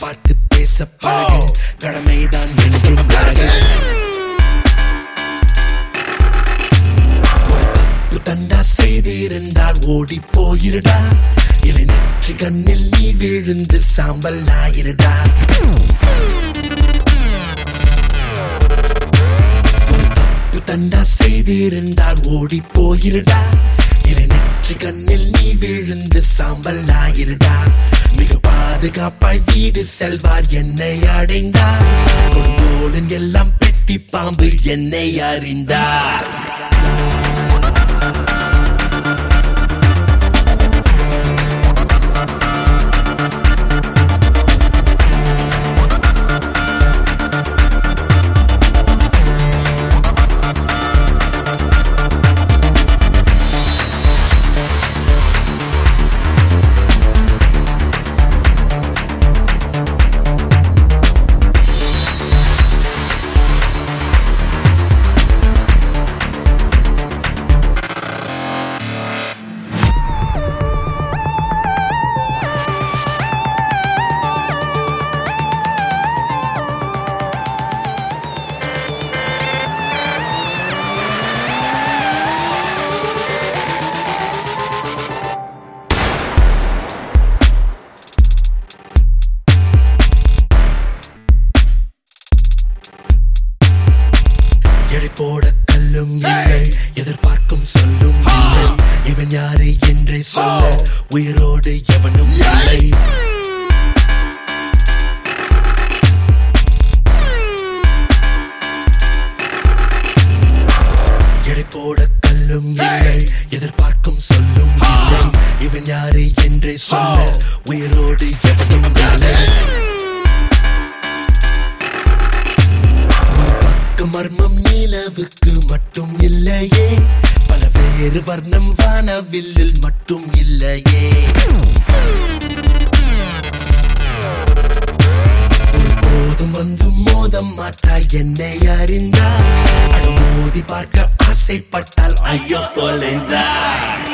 பார்த்து பேச பழகு கடமைதான் என்றும் அழகு. ஒரு தப்பு தண்டா செய்திருந்தால் ஓடி போயிருடா. இலை நெற்றி கண்ணில் நீ விழுந்து சாம்பல் ஆயிருடா தண்டா செய்திருந்தால் ஓடி போயிருடா. இலை நெற்றி கண்ணில் விழுந்து சாம்பல் ஆயிருடா மிக பாதுகாப்பாய் வீடு செல்வார் என்னை அடைந்தார். எல்லாம் பெட்டி பாம்பு என்னை அறிந்தார். போட கல்லும் இல்லை. எதிர்பார்க்கும் சொல்லும் இல்லை. இவன் யாரு என்றே சொல்ல உயிரோடு எவனும் இல்லை. எடை போட கல்லும் இல்லை. எதிர்பார்க்கும் சொல்லும் இல்லை. இவன் யாரு என்றே சொல்ல உயிரோடு எவனும் இல்லை. உனக்கு மர்மம் நிலவுக்கு மட்டும் இல்லையே. பல வேறு வர்ணம் வானவில்லில் மட்டும் இல்லையே. போதும் வந்து மோதம் மாட்டாய் என்னை அறிந்தா அட மோதி பார்க்க ஆசைப்பட்டால் ஐயோ தொலைந்தார்